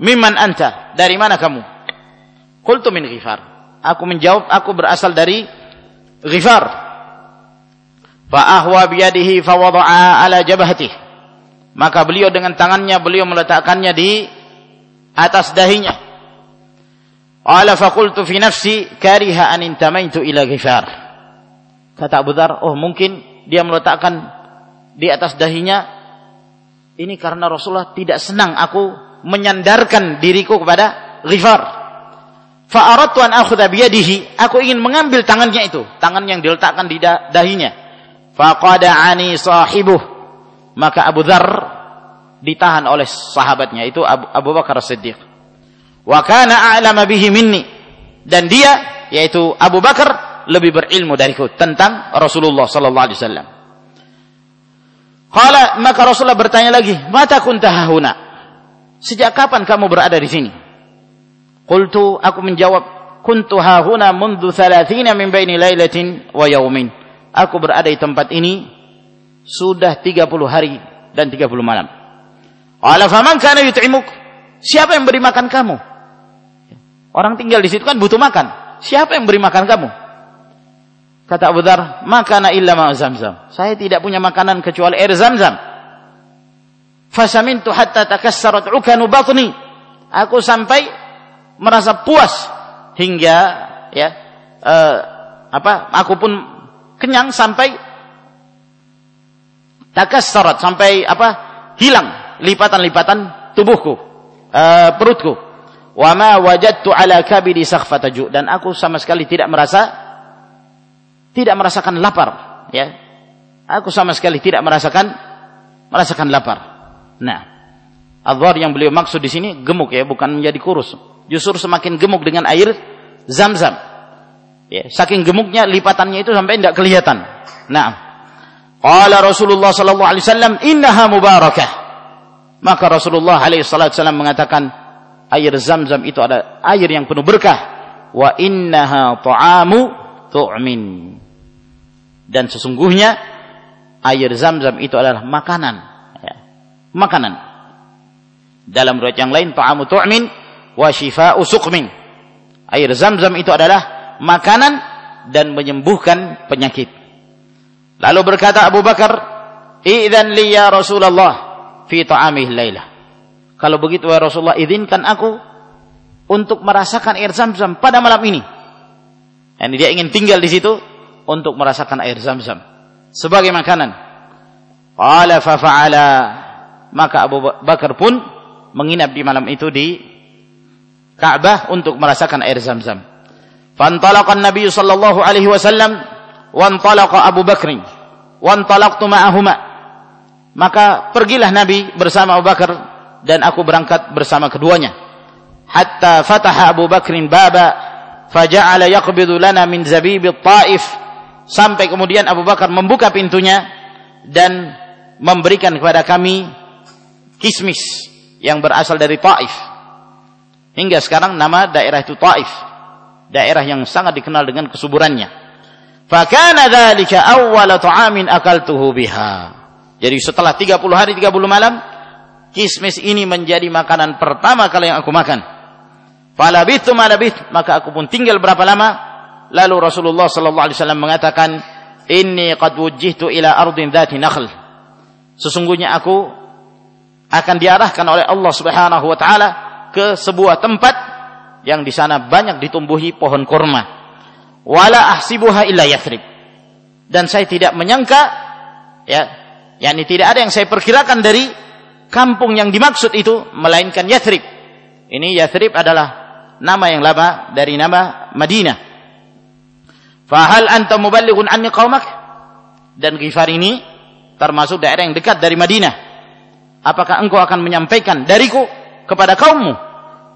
Mimman anta? Dari mana kamu?" Qultu min Ghifar. Aku menjawab, aku berasal dari Ghifar. Fa ahwa biyadihi fa wada'a ala jabhatihi. Maka beliau dengan tangannya beliau meletakkannya di atas dahinya. Qala fa qultu fi nafsi kariha an intamaitu ila Ghifar. Kata Abu Dhar, oh mungkin dia meletakkan di atas dahinya ini karena Rasulullah tidak senang aku menyandarkan diriku kepada Ghifar. Fa'aradtu an akhudha biyadihi, aku ingin mengambil tangannya itu, tangan yang diletakkan di dahinya. Faqada'ani sahibuh. Maka Abu Dzar ditahan oleh sahabatnya itu Abu, Bakar Siddiq. Wa kana a'lama bihi minni. Dan dia yaitu Abu Bakar lebih berilmu dariku tentang Rasulullah sallallahu alaihi wasallam. Qala maka Rasulullah bertanya lagi, "Mata kunta hahuna?" Sejak kapan kamu berada di sini? Qultu aku menjawab, "Kuntu hahuna mundu 30 min baini lailatin wa yaumin." Aku berada di tempat ini sudah 30 hari dan 30 malam. Qala faman kana yut'imuk? Siapa yang beri makan kamu? Orang tinggal di situ kan butuh makan. Siapa yang beri makan kamu? Kata Abu Dhar, makana illa ma zamzam. Saya tidak punya makanan kecuali air zamzam. Fasamintu hatta takassarat ukanu batni. Aku sampai merasa puas hingga ya uh, apa aku pun kenyang sampai takassarat sampai apa hilang lipatan-lipatan tubuhku uh, perutku. Wa ma wajadtu ala kabidi sakhfataju dan aku sama sekali tidak merasa tidak merasakan lapar ya. Aku sama sekali tidak merasakan merasakan lapar nah adhar yang beliau maksud di sini gemuk ya bukan menjadi kurus. Justru semakin gemuk dengan air zam-zam. Ya saking gemuknya lipatannya itu sampai tidak kelihatan. Nah qala Rasulullah sallallahu alaihi wasallam innaha mubarakah. Maka Rasulullah alaihi wasallam mengatakan air zam-zam itu ada air yang penuh berkah. Wa innaha ta'amu tu'min. Dan sesungguhnya air zam-zam itu adalah makanan. Makanan. Dalam riwayat yang lain ta'amu tu'min wa shifa'u suqmin. Air zam-zam itu adalah makanan dan menyembuhkan penyakit. Lalu berkata Abu Bakar idzan li ya Rasulullah fi ta'amih lailah kalau begitu ya Rasulullah izinkan aku untuk merasakan air zam-zam pada malam ini. Dan dia ingin tinggal di situ untuk merasakan air zam-zam sebagai makanan. Qala fa fa'ala maka Abu Bakar pun menginap di malam itu di Ka'bah untuk merasakan air zam-zam. Fantalaqa Nabi sallallahu alaihi wasallam wa antalaqa Abu Bakr wa antalaqtu ma'ahuma. Maka pergilah Nabi bersama Abu Bakar dan aku berangkat bersama keduanya. Hatta fataha Abu Bakrin baba faja'ala yaqbidu lana min zabib taif sampai kemudian Abu Bakar membuka pintunya dan memberikan kepada kami kismis yang berasal dari Taif. Hingga sekarang nama daerah itu Taif. Daerah yang sangat dikenal dengan kesuburannya. Fakana dzalika awwala ta'amin akaltuhu biha. Jadi setelah 30 hari 30 malam, kismis ini menjadi makanan pertama kali yang aku makan. Falabithu malabith, maka aku pun tinggal berapa lama? Lalu Rasulullah sallallahu alaihi wasallam mengatakan, "Inni qad wujjihtu ila ardin dzati nakhl." Sesungguhnya aku akan diarahkan oleh Allah Subhanahu wa taala ke sebuah tempat yang di sana banyak ditumbuhi pohon kurma. Wala ahsibuha illa Yathrib. Dan saya tidak menyangka ya, yakni tidak ada yang saya perkirakan dari kampung yang dimaksud itu melainkan Yathrib. Ini Yathrib adalah nama yang lama dari nama Madinah. Fahal anta muballighun anni qaumak? Dan Ghifar ini termasuk daerah yang dekat dari Madinah apakah engkau akan menyampaikan dariku kepada kaummu?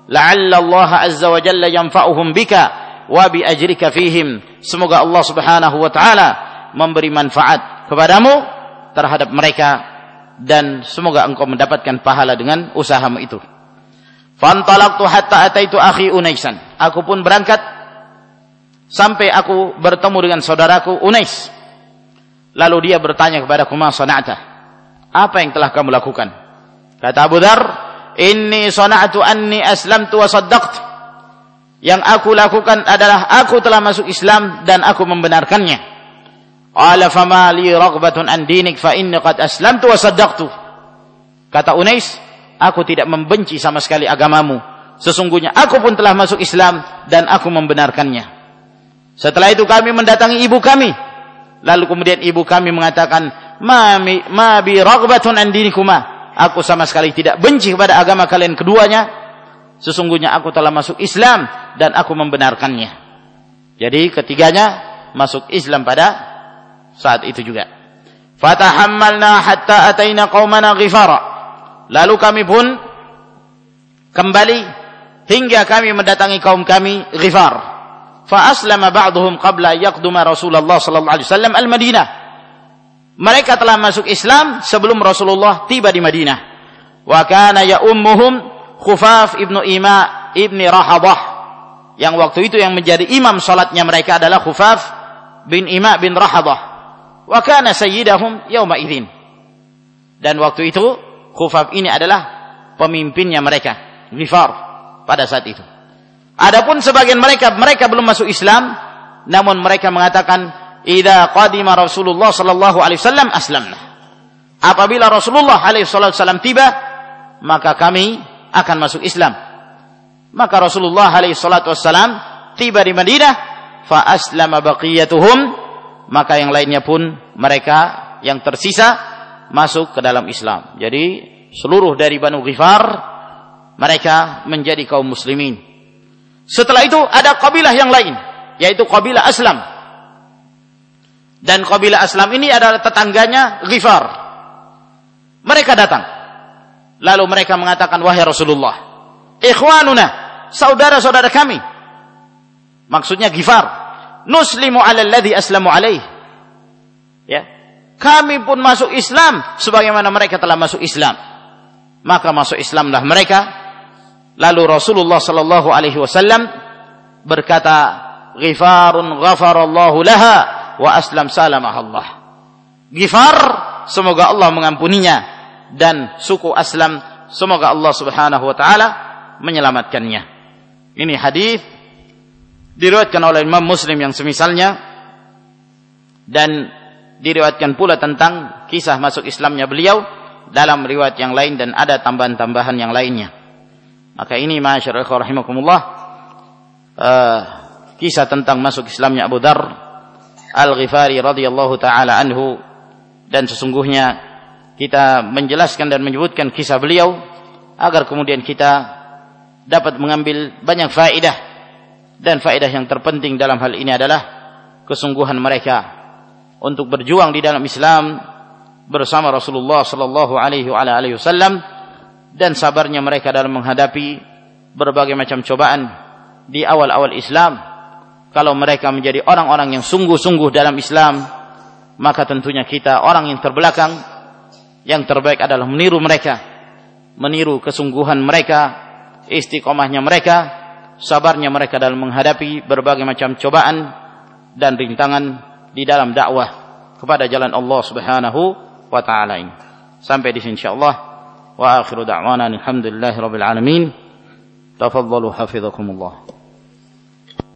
La'alla Allah azza wa jalla yanfa'uhum bika wa bi ajrika fihim. Semoga Allah Subhanahu wa taala memberi manfaat kepadamu terhadap mereka dan semoga engkau mendapatkan pahala dengan usahamu itu. Fantalaqtu hatta ataitu akhi unaisan. Aku pun berangkat sampai aku bertemu dengan saudaraku Unais. Lalu dia bertanya kepada ma sana'ta apa yang telah kamu lakukan? Kata Abu Dhar, Inni sana'atu anni aslamtu wa saddaqtu. Yang aku lakukan adalah aku telah masuk Islam dan aku membenarkannya. Qala fama li raghbatun an dinik fa inni qad aslamtu wa saddaqtu. Kata Unais, aku tidak membenci sama sekali agamamu. Sesungguhnya aku pun telah masuk Islam dan aku membenarkannya. Setelah itu kami mendatangi ibu kami. Lalu kemudian ibu kami mengatakan, ma ma bi raghbatun an dinikuma. Aku sama sekali tidak benci kepada agama kalian keduanya. Sesungguhnya aku telah masuk Islam dan aku membenarkannya. Jadi ketiganya masuk Islam pada saat itu juga. Fatahammalna hatta ataina qaumana ghifara. Lalu kami pun kembali hingga kami mendatangi kaum kami Ghifar. Fa aslama ba'dhum qabla yaqduma Rasulullah sallallahu alaihi wasallam al-Madinah mereka telah masuk Islam sebelum Rasulullah tiba di Madinah. Wa kana ya ummuhum Khufaf ibnu Ima ibni Rahadah. Yang waktu itu yang menjadi imam salatnya mereka adalah Khufaf bin Ima bin Rahadah. Wa kana sayyidahum yauma idzin. Dan waktu itu Khufaf ini adalah pemimpinnya mereka, Ghifar pada saat itu. Adapun sebagian mereka mereka belum masuk Islam, namun mereka mengatakan idza qadima Rasulullah sallallahu alaihi wasallam aslamna. Apabila Rasulullah alaihi wasallam tiba, maka kami akan masuk Islam. Maka Rasulullah alaihi wasallam tiba di Madinah, fa aslama baqiyatuhum, maka yang lainnya pun mereka yang tersisa masuk ke dalam Islam. Jadi seluruh dari Banu Ghifar mereka menjadi kaum muslimin. Setelah itu ada kabilah yang lain, yaitu kabilah Aslam dan kabilah Aslam ini adalah tetangganya Ghifar. Mereka datang. Lalu mereka mengatakan, wahai Rasulullah, ikhwanuna, saudara-saudara kami. Maksudnya Ghifar. Nuslimu ala aslamu alaih. Ya. Kami pun masuk Islam sebagaimana mereka telah masuk Islam. Maka masuk Islamlah mereka. Lalu Rasulullah sallallahu alaihi wasallam berkata, "Ghifarun ghafarallahu laha wa aslam salamah Allah. Gifar, semoga Allah mengampuninya dan suku Aslam semoga Allah Subhanahu wa taala menyelamatkannya. Ini hadis diriwayatkan oleh Imam Muslim yang semisalnya dan diriwayatkan pula tentang kisah masuk Islamnya beliau dalam riwayat yang lain dan ada tambahan-tambahan yang lainnya. Maka ini masyarakat rahimakumullah uh, kisah tentang masuk Islamnya Abu Dar Al-Ghifari radhiyallahu taala anhu. Dan sesungguhnya kita menjelaskan dan menyebutkan kisah beliau agar kemudian kita dapat mengambil banyak faedah. Dan faedah yang terpenting dalam hal ini adalah kesungguhan mereka untuk berjuang di dalam Islam bersama Rasulullah sallallahu alaihi wasallam dan sabarnya mereka dalam menghadapi berbagai macam cobaan di awal-awal Islam kalau mereka menjadi orang-orang yang sungguh-sungguh dalam Islam maka tentunya kita orang yang terbelakang yang terbaik adalah meniru mereka meniru kesungguhan mereka istiqomahnya mereka sabarnya mereka dalam menghadapi berbagai macam cobaan dan rintangan di dalam dakwah kepada jalan Allah Subhanahu wa taala ini. Sampai di sini insyaallah. Wa akhiru da'wana alhamdulillahirabbil alamin. Tafadhalu hafizakumullah